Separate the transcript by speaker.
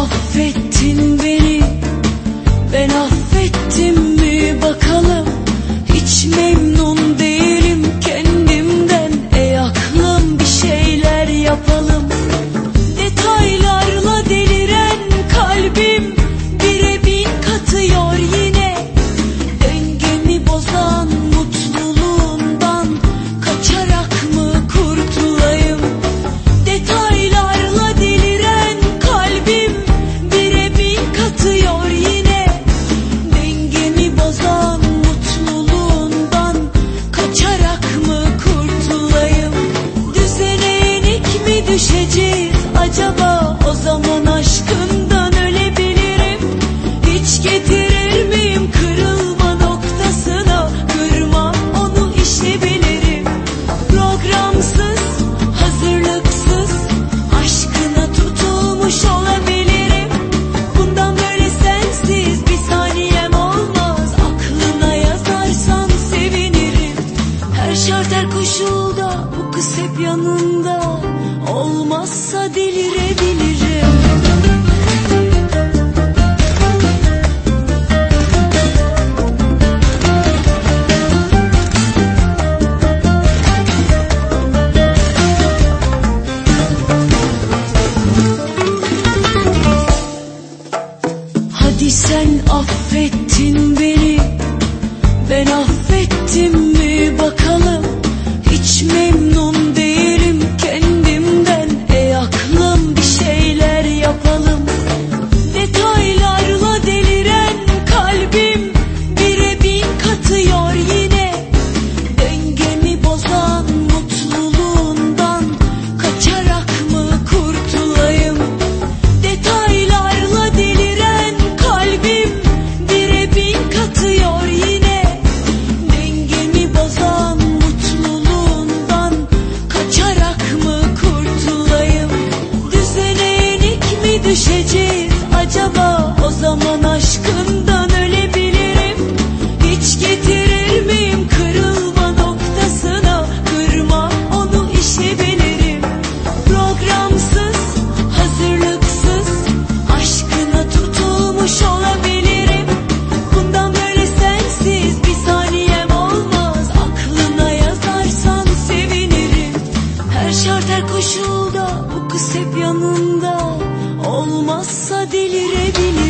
Speaker 1: affettin beni. Ben affettim mi bakalım. Hiç memnun yanında Olmazsa delirebilirim Hadi sen affettin beni Ben affettim mi bakalım? Hiç memnun düşeceğiz acaba? O zaman aşkından ölebilirim. Hiç getirir miyim kırılma noktasına? Kırmam onu işe bilirim Programsız, hazırlıksız Aşkına tutulmuş olabilirim. Bundan böyle sensiz bir saniyem olmaz. Aklına yazarsan sevinirim. Her şart her koşulda bu kız hep yanında Olmazsa delirebilirim